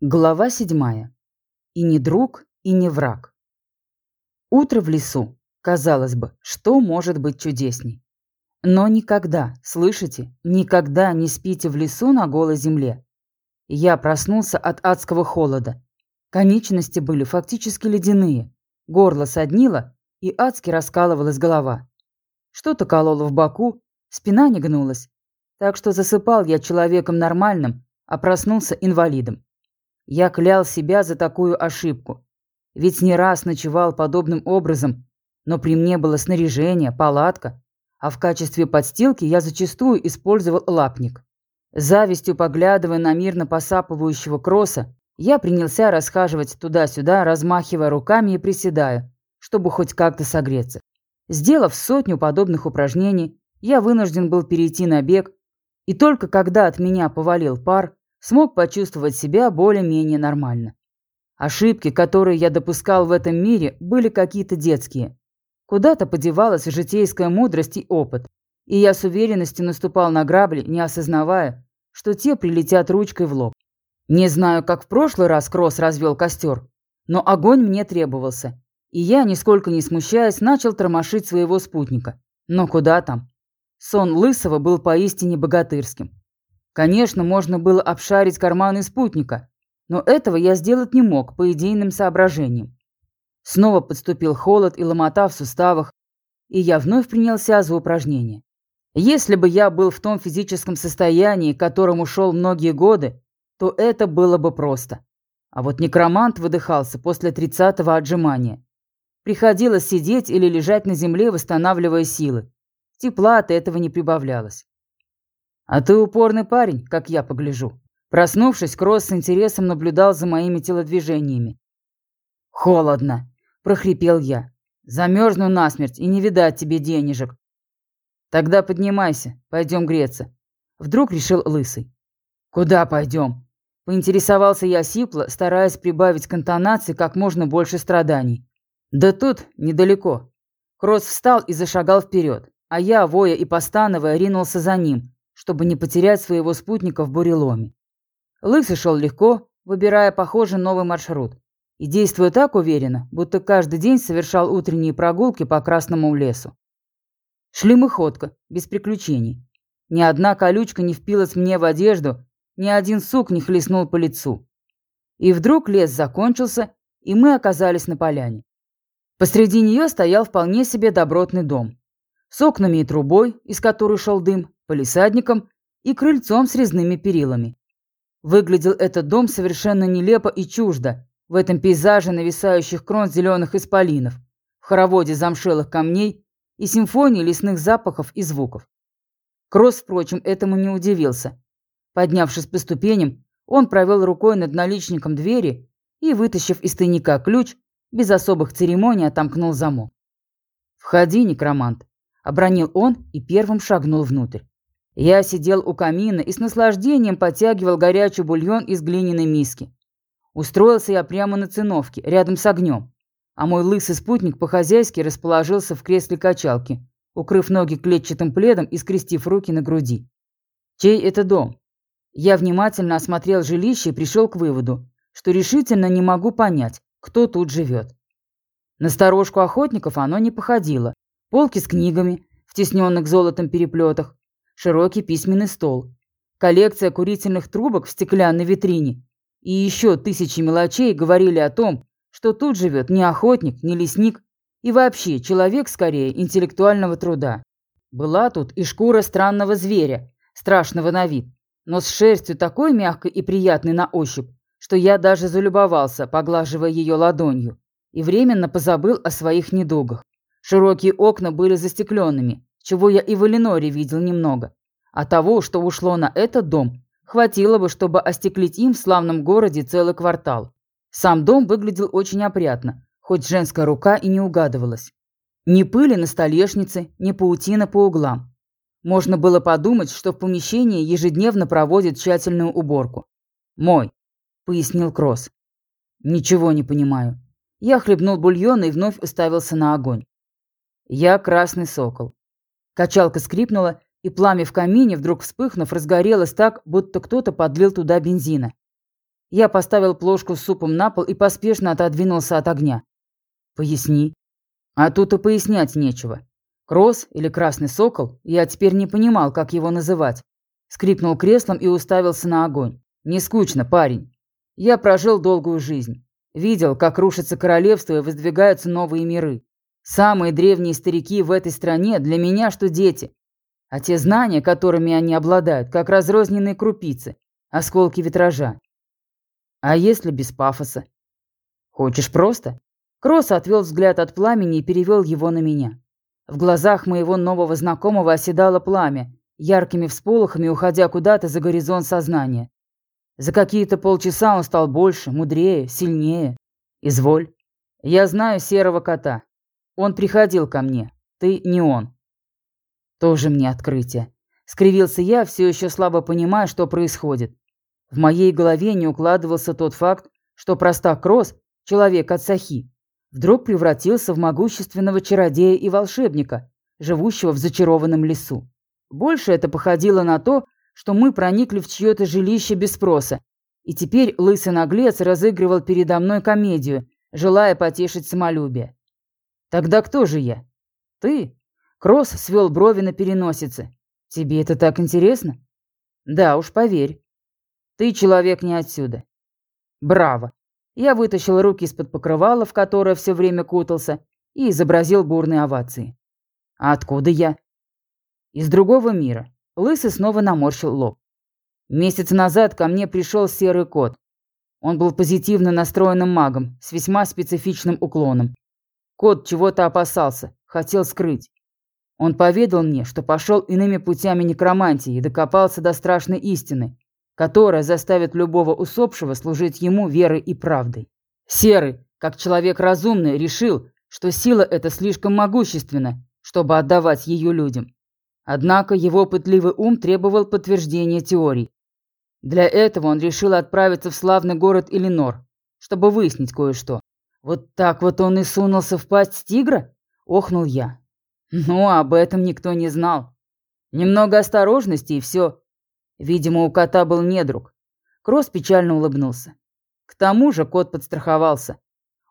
Глава седьмая. И не друг, и не враг. Утро в лесу. Казалось бы, что может быть чудесней? Но никогда, слышите, никогда не спите в лесу на голой земле. Я проснулся от адского холода. Конечности были фактически ледяные. Горло соднило, и адски раскалывалась голова. Что-то кололо в боку, спина не гнулась. Так что засыпал я человеком нормальным, а проснулся инвалидом. Я клял себя за такую ошибку. Ведь не раз ночевал подобным образом, но при мне было снаряжение, палатка, а в качестве подстилки я зачастую использовал лапник. Завистью поглядывая на мирно посапывающего кросса, я принялся расхаживать туда-сюда, размахивая руками и приседая, чтобы хоть как-то согреться. Сделав сотню подобных упражнений, я вынужден был перейти на бег, и только когда от меня повалил пар, смог почувствовать себя более-менее нормально. Ошибки, которые я допускал в этом мире, были какие-то детские. Куда-то подевалась житейская мудрость и опыт, и я с уверенностью наступал на грабли, не осознавая, что те прилетят ручкой в лоб. Не знаю, как в прошлый раз Кросс развел костер, но огонь мне требовался, и я, нисколько не смущаясь, начал тормошить своего спутника. Но куда там? Сон Лысого был поистине богатырским. Конечно, можно было обшарить карманы спутника, но этого я сделать не мог по идейным соображениям. Снова подступил холод и ломота в суставах, и я вновь принялся за упражнение. Если бы я был в том физическом состоянии, к которому шел многие годы, то это было бы просто. А вот некромант выдыхался после тридцатого отжимания. Приходилось сидеть или лежать на земле, восстанавливая силы. Тепла от этого не прибавлялось. «А ты упорный парень, как я погляжу». Проснувшись, Кросс с интересом наблюдал за моими телодвижениями. «Холодно», – прохрипел я. «Замерзну насмерть и не видать тебе денежек». «Тогда поднимайся, пойдем греться». Вдруг решил Лысый. «Куда пойдем?» Поинтересовался я сипло, стараясь прибавить к интонации как можно больше страданий. «Да тут, недалеко». Кросс встал и зашагал вперед, а я, воя и постановая, ринулся за ним, чтобы не потерять своего спутника в буреломе. Лысый шел легко, выбирая похожий новый маршрут, и действуя так уверенно, будто каждый день совершал утренние прогулки по Красному лесу. Шли мы ходко, без приключений. Ни одна колючка не впилась мне в одежду, ни один сук не хлестнул по лицу. И вдруг лес закончился, и мы оказались на поляне. Посреди нее стоял вполне себе добротный дом. С окнами и трубой, из которой шел дым, полисадником и крыльцом с резными перилами. Выглядел этот дом совершенно нелепо и чуждо в этом пейзаже нависающих крон зеленых исполинов, в хороводе замшелых камней и симфонии лесных запахов и звуков. Кросс, впрочем, этому не удивился. Поднявшись по ступеням, он провел рукой над наличником двери и, вытащив из тайника ключ, без особых церемоний отомкнул замок. «Входи, некромант», — обронил он и первым шагнул внутрь. Я сидел у камина и с наслаждением подтягивал горячий бульон из глиняной миски. Устроился я прямо на циновке, рядом с огнем, а мой лысый спутник по-хозяйски расположился в кресле качалки, укрыв ноги клетчатым пледом и скрестив руки на груди. Чей это дом? Я внимательно осмотрел жилище и пришел к выводу, что решительно не могу понять, кто тут живет. На сторожку охотников оно не походило. Полки с книгами, в тесненных золотом переплетах, широкий письменный стол, коллекция курительных трубок в стеклянной витрине и еще тысячи мелочей говорили о том, что тут живет не охотник, не лесник и вообще человек скорее интеллектуального труда. Была тут и шкура странного зверя, страшного на вид, но с шерстью такой мягкой и приятной на ощупь, что я даже залюбовался, поглаживая ее ладонью, и временно позабыл о своих недугах. Широкие окна были застекленными, чего я и в Эленоре видел немного. А того, что ушло на этот дом, хватило бы, чтобы остеклить им в славном городе целый квартал. Сам дом выглядел очень опрятно, хоть женская рука и не угадывалась. Ни пыли на столешнице, ни паутина по углам. Можно было подумать, что в помещении ежедневно проводят тщательную уборку. «Мой», — пояснил Кросс. «Ничего не понимаю». Я хлебнул бульон и вновь уставился на огонь. «Я красный сокол. Качалка скрипнула, и пламя в камине, вдруг вспыхнув, разгорелось так, будто кто-то подлил туда бензина. Я поставил плошку с супом на пол и поспешно отодвинулся от огня. Поясни. А тут и пояснять нечего. Кросс или Красный Сокол, я теперь не понимал, как его называть. Скрипнул креслом и уставился на огонь. Не скучно, парень. Я прожил долгую жизнь. Видел, как рушится королевство и воздвигаются новые миры. Самые древние старики в этой стране для меня что дети. А те знания, которыми они обладают, как разрозненные крупицы, осколки витража. А если без пафоса? Хочешь просто? Кросс отвел взгляд от пламени и перевел его на меня. В глазах моего нового знакомого оседало пламя, яркими всполохами уходя куда-то за горизонт сознания. За какие-то полчаса он стал больше, мудрее, сильнее. Изволь. Я знаю серого кота. Он приходил ко мне. Ты не он. Тоже мне открытие. Скривился я, все еще слабо понимая, что происходит. В моей голове не укладывался тот факт, что простак Кросс, человек от Сахи, вдруг превратился в могущественного чародея и волшебника, живущего в зачарованном лесу. Больше это походило на то, что мы проникли в чье-то жилище без спроса, и теперь лысый наглец разыгрывал передо мной комедию, желая потешить самолюбие. Тогда кто же я? Ты? Кросс свел брови на переносице. Тебе это так интересно? Да уж, поверь. Ты человек не отсюда. Браво. Я вытащил руки из-под покрывала, в которое все время кутался, и изобразил бурные овации. А откуда я? Из другого мира. Лысый снова наморщил лоб. Месяц назад ко мне пришел серый кот. Он был позитивно настроенным магом, с весьма специфичным уклоном. Кот чего-то опасался, хотел скрыть. Он поведал мне, что пошел иными путями некромантии и докопался до страшной истины, которая заставит любого усопшего служить ему верой и правдой. Серый, как человек разумный, решил, что сила эта слишком могущественна, чтобы отдавать ее людям. Однако его пытливый ум требовал подтверждения теорий. Для этого он решил отправиться в славный город Иллинор, чтобы выяснить кое-что. Вот так вот он и сунулся в пасть тигра? Охнул я. Ну, об этом никто не знал. Немного осторожности и все. Видимо, у кота был недруг. Кросс печально улыбнулся. К тому же кот подстраховался.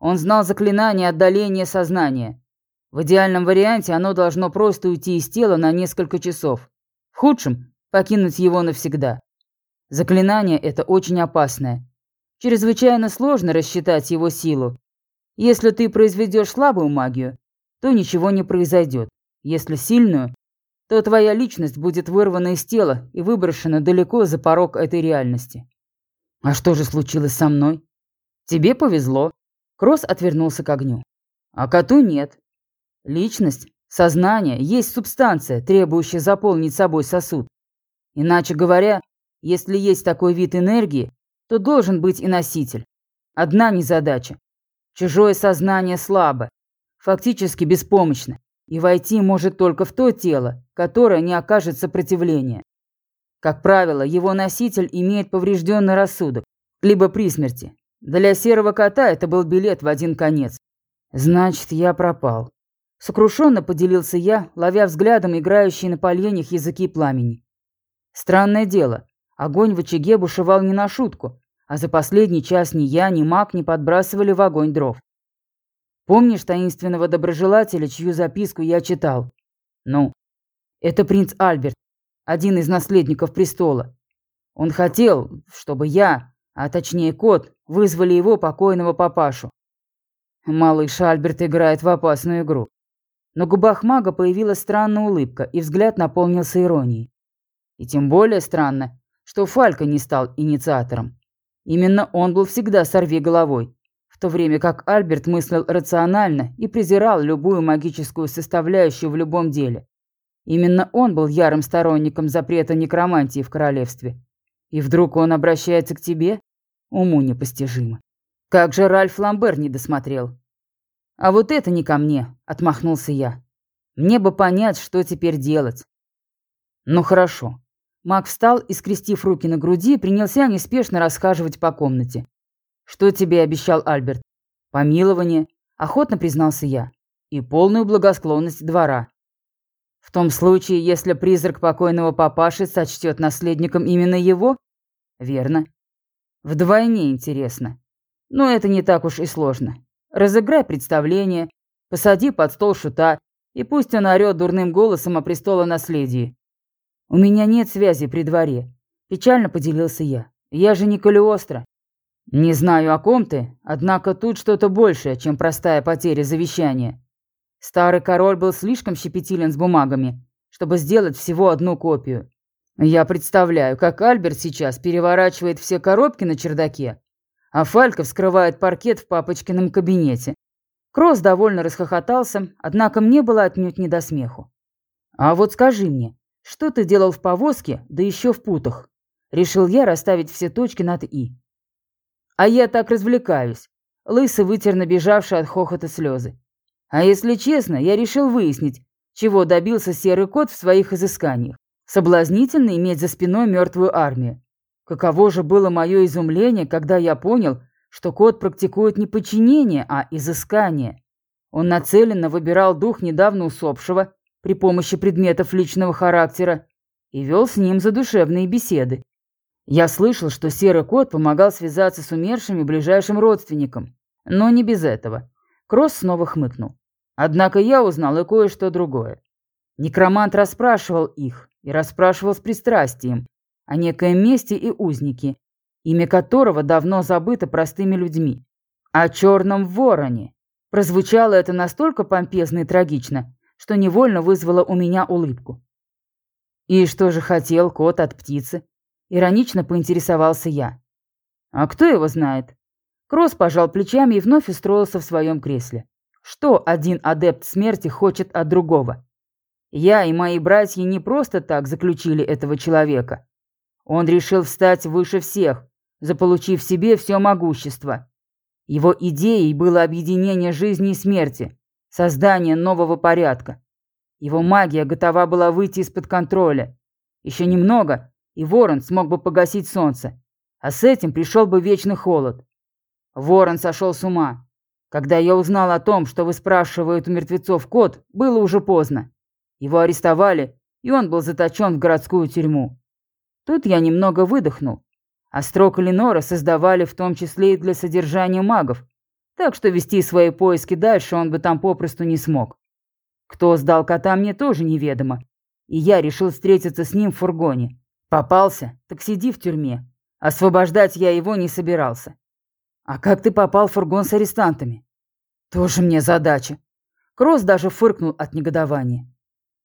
Он знал заклинание отдаления сознания. В идеальном варианте оно должно просто уйти из тела на несколько часов. В худшем – покинуть его навсегда. Заклинание это очень опасное. Чрезвычайно сложно рассчитать его силу. Если ты произведешь слабую магию, то ничего не произойдет. Если сильную, то твоя личность будет вырвана из тела и выброшена далеко за порог этой реальности. А что же случилось со мной? Тебе повезло. Кросс отвернулся к огню. А коту нет. Личность, сознание есть субстанция, требующая заполнить собой сосуд. Иначе говоря, если есть такой вид энергии, то должен быть и носитель. Одна незадача. Чужое сознание слабо, фактически беспомощно и войти может только в то тело, которое не окажет сопротивления. Как правило, его носитель имеет поврежденный рассудок, либо при смерти. Для серого кота это был билет в один конец. Значит, я пропал. Сокрушенно поделился я, ловя взглядом играющие на поленьях языки пламени. Странное дело, огонь в очаге бушевал не на шутку, а за последний час ни я, ни маг не подбрасывали в огонь дров. Помнишь таинственного доброжелателя, чью записку я читал? Ну, это принц Альберт, один из наследников престола. Он хотел, чтобы я, а точнее кот, вызвали его покойного папашу. Малыш Альберт играет в опасную игру. На губах мага появилась странная улыбка, и взгляд наполнился иронией. И тем более странно, что Фалька не стал инициатором. Именно он был всегда сорви головой, в то время как Альберт мыслил рационально и презирал любую магическую составляющую в любом деле. Именно он был ярым сторонником запрета некромантии в королевстве. И вдруг он обращается к тебе? Уму непостижимо. Как же Ральф Ламбер не досмотрел? А вот это не ко мне, отмахнулся я. Мне бы понять, что теперь делать. Ну хорошо. Мак встал и, скрестив руки на груди, принялся неспешно расхаживать по комнате. «Что тебе обещал Альберт?» «Помилование», — охотно признался я, «и полную благосклонность двора». «В том случае, если призрак покойного папаши сочтет наследником именно его?» «Верно». Вдвойне интересно. Но это не так уж и сложно. Разыграй представление, посади под стол шута, и пусть он орёт дурным голосом о престолонаследии. У меня нет связи при дворе. Печально поделился я. Я же не Калиостро. Не знаю, о ком ты, однако тут что-то большее, чем простая потеря завещания. Старый король был слишком щепетилен с бумагами, чтобы сделать всего одну копию. Я представляю, как Альберт сейчас переворачивает все коробки на чердаке, а Фалька вскрывает паркет в папочкином кабинете. Кросс довольно расхохотался, однако мне было отнюдь не до смеху. «А вот скажи мне, что ты делал в повозке, да еще в путах?» Решил я расставить все точки над «и». А я так развлекаюсь. Лысый вытер набежавшие от хохота слезы. А если честно, я решил выяснить, чего добился серый кот в своих изысканиях. Соблазнительно иметь за спиной мертвую армию. Каково же было мое изумление, когда я понял, что кот практикует не подчинение, а изыскание. Он нацеленно выбирал дух недавно усопшего при помощи предметов личного характера и вел с ним задушевные беседы. Я слышал, что серый кот помогал связаться с умершими ближайшим родственникам, но не без этого. Кросс снова хмыкнул. Однако я узнал и кое-что другое. Некромант расспрашивал их и расспрашивал с пристрастием о некоем месте и узнике, имя которого давно забыто простыми людьми. О черном вороне. Прозвучало это настолько помпезно и трагично, что невольно вызвало у меня улыбку. И что же хотел кот от птицы? Иронично поинтересовался я. А кто его знает? Кросс пожал плечами и вновь устроился в своем кресле. Что один адепт смерти хочет от другого? Я и мои братья не просто так заключили этого человека. Он решил встать выше всех, заполучив себе все могущество. Его идеей было объединение жизни и смерти, создание нового порядка. Его магия готова была выйти из-под контроля. Еще немного, и ворон смог бы погасить солнце, а с этим пришел бы вечный холод. Ворон сошел с ума. Когда я узнал о том, что выспрашивает у мертвецов кот, было уже поздно. Его арестовали, и он был заточен в городскую тюрьму. Тут я немного выдохнул. А строк Ленора создавали в том числе и для содержания магов, так что вести свои поиски дальше он бы там попросту не смог. Кто сдал кота, мне тоже неведомо, и я решил встретиться с ним в фургоне. Попался, так сиди в тюрьме. Освобождать я его не собирался. А как ты попал в фургон с арестантами? Тоже мне задача. Кросс даже фыркнул от негодования.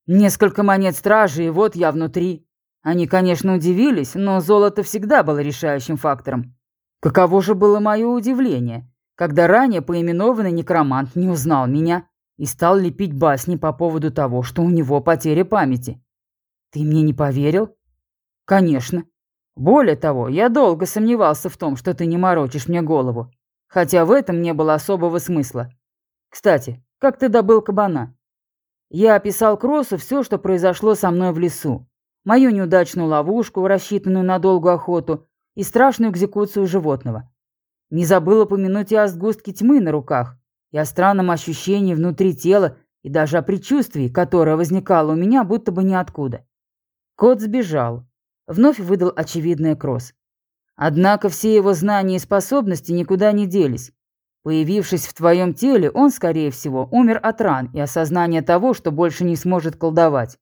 Несколько монет стражи, и вот я внутри. Они, конечно, удивились, но золото всегда было решающим фактором. Каково же было мое удивление, когда ранее поименованный некромант не узнал меня и стал лепить басни по поводу того, что у него потеря памяти. Ты мне не поверил? Конечно. Более того, я долго сомневался в том, что ты не морочишь мне голову. Хотя в этом не было особого смысла. Кстати, как ты добыл кабана? Я описал Кроссу все, что произошло со мной в лесу. Мою неудачную ловушку, рассчитанную на долгую охоту, и страшную экзекуцию животного. Не забыл упомянуть и о сгустке тьмы на руках, и о странном ощущении внутри тела, и даже о предчувствии, которое возникало у меня будто бы ниоткуда. Кот сбежал, Вновь выдал очевидное Кросс. Однако все его знания и способности никуда не делись. Появившись в твоем теле, он, скорее всего, умер от ран и осознания того, что больше не сможет колдовать.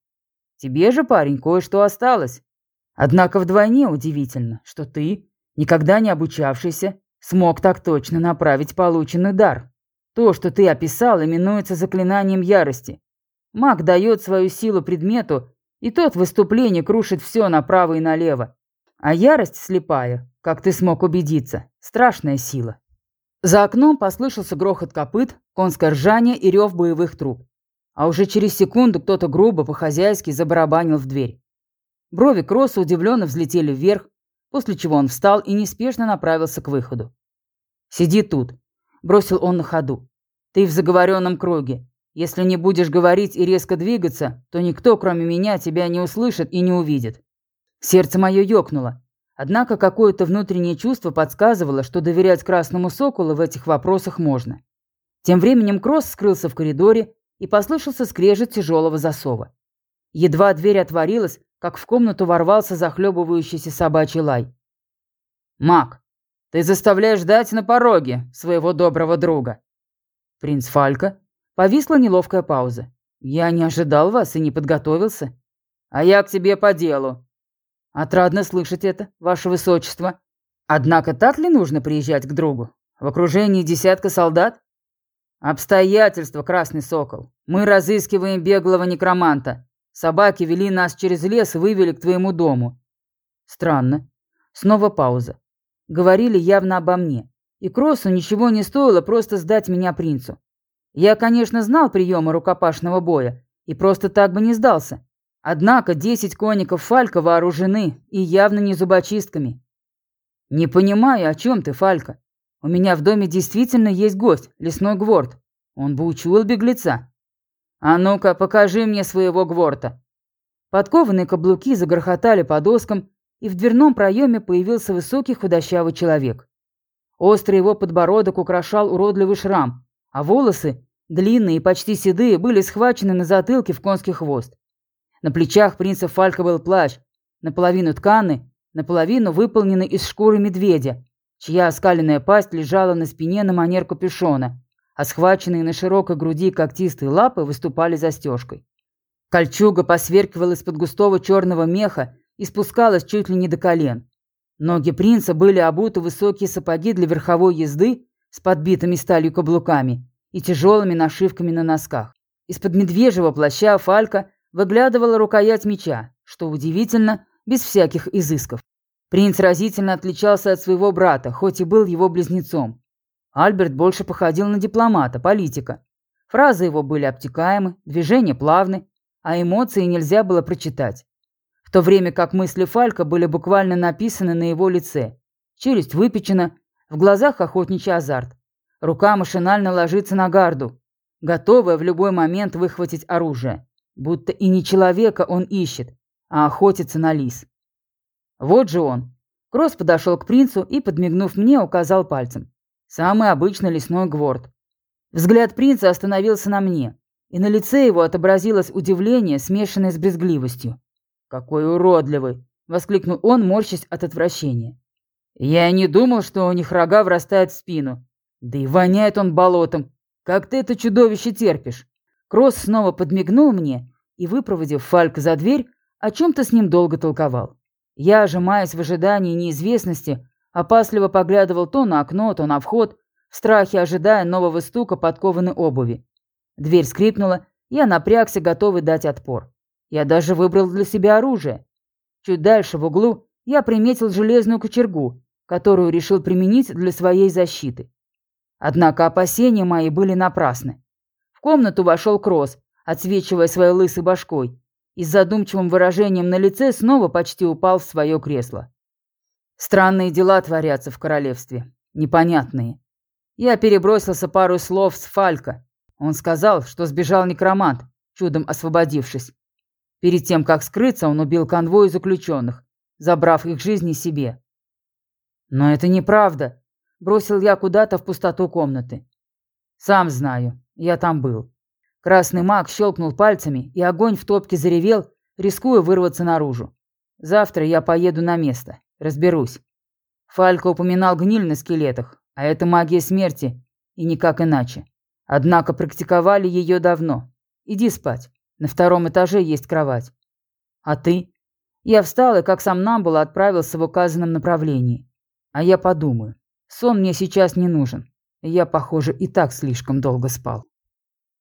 Тебе же, парень, кое-что осталось. Однако вдвойне удивительно, что ты, никогда не обучавшийся, смог так точно направить полученный дар. То, что ты описал, именуется заклинанием ярости. Маг дает свою силу предмету, и тот в выступлении крушит все направо и налево. А ярость слепая, как ты смог убедиться, страшная сила. За окном послышался грохот копыт, конское ржание и рев боевых труб. А уже через секунду кто-то грубо по-хозяйски забарабанил в дверь. Брови Кросса удивленно взлетели вверх, после чего он встал и неспешно направился к выходу. «Сиди тут», – бросил он на ходу. «Ты в заговоренном круге. Если не будешь говорить и резко двигаться, то никто, кроме меня, тебя не услышит и не увидит. Сердце мое ёкнуло. Однако какое-то внутреннее чувство подсказывало, что доверять Красному Соколу в этих вопросах можно. Тем временем Кросс скрылся в коридоре и послышался скрежет тяжелого засова. Едва дверь отворилась, как в комнату ворвался захлебывающийся собачий лай. «Мак, Ты заставляешь ждать на пороге своего доброго друга». «Принц Фалька?» Повисла неловкая пауза. «Я не ожидал вас и не подготовился. А я к тебе по делу». «Отрадно слышать это, ваше высочество. Однако так ли нужно приезжать к другу? В окружении десятка солдат?» «Обстоятельства, Красный Сокол. Мы разыскиваем беглого некроманта. Собаки вели нас через лес и вывели к твоему дому». «Странно». Снова пауза. Говорили явно обо мне. И Кроссу ничего не стоило просто сдать меня принцу. Я, конечно, знал приемы рукопашного боя и просто так бы не сдался. Однако десять конников Фалька вооружены и явно не зубочистками. Не понимаю, о чем ты, Фалька. У меня в доме действительно есть гость, лесной гворд. Он бы учуял беглеца. А ну-ка, покажи мне своего гворта. Подкованные каблуки загрохотали по доскам, и в дверном проеме появился высокий худощавый человек. Острый его подбородок украшал уродливый шрам, а волосы, длинные и почти седые, были схвачены на затылке в конский хвост. На плечах принца Фалька был плащ, наполовину тканы, наполовину выполненный из шкуры медведя, чья оскаленная пасть лежала на спине на манер капюшона, а схваченные на широкой груди когтистые лапы выступали застежкой. Кольчуга посверкивала из-под густого черного меха и спускалась чуть ли не до колен. Ноги принца были обуты высокие сапоги для верховой езды с подбитыми сталью каблуками и тяжелыми нашивками на носках. Из-под медвежьего плаща Фалька выглядывала рукоять меча, что удивительно, без всяких изысков. Принц разительно отличался от своего брата, хоть и был его близнецом. Альберт больше походил на дипломата, политика. Фразы его были обтекаемы, движения плавны, а эмоции нельзя было прочитать. В то время как мысли Фалька были буквально написаны на его лице. Челюсть выпечена, в глазах охотничий азарт. Рука машинально ложится на гарду, готовая в любой момент выхватить оружие. Будто и не человека он ищет, а охотится на лис. Вот же он. Кросс подошел к принцу и, подмигнув мне, указал пальцем. Самый обычный лесной гворд. Взгляд принца остановился на мне, и на лице его отобразилось удивление, смешанное с брезгливостью. «Какой уродливый!» — воскликнул он, морщась от отвращения. «Я и не думал, что у них рога врастают в спину. Да и воняет он болотом. Как ты это чудовище терпишь?» Кросс снова подмигнул мне и, выпроводив Фалька за дверь, о чем-то с ним долго толковал. Я, ожимаясь в ожидании неизвестности, опасливо поглядывал то на окно, то на вход, в страхе ожидая нового стука подкованной обуви. Дверь скрипнула, я напрягся, готовый дать отпор. Я даже выбрал для себя оружие. Чуть дальше, в углу, я приметил железную кочергу, которую решил применить для своей защиты. Однако опасения мои были напрасны. В комнату вошел Кросс, отсвечивая своей лысой башкой, и с задумчивым выражением на лице снова почти упал в свое кресло. Странные дела творятся в королевстве. Непонятные. Я перебросился пару слов с Фалька. Он сказал, что сбежал некромант, чудом освободившись. Перед тем, как скрыться, он убил конвой заключенных, забрав их жизни себе. Но это неправда. Бросил я куда-то в пустоту комнаты. Сам знаю. Я там был. Красный маг щелкнул пальцами, и огонь в топке заревел, рискуя вырваться наружу. Завтра я поеду на место. Разберусь. Фалька упоминал гниль на скелетах, а это магия смерти, и никак иначе. Однако практиковали ее давно. Иди спать. На втором этаже есть кровать. А ты? Я встал и, как сам нам было, отправился в указанном направлении. А я подумаю. Сон мне сейчас не нужен. Я, похоже, и так слишком долго спал.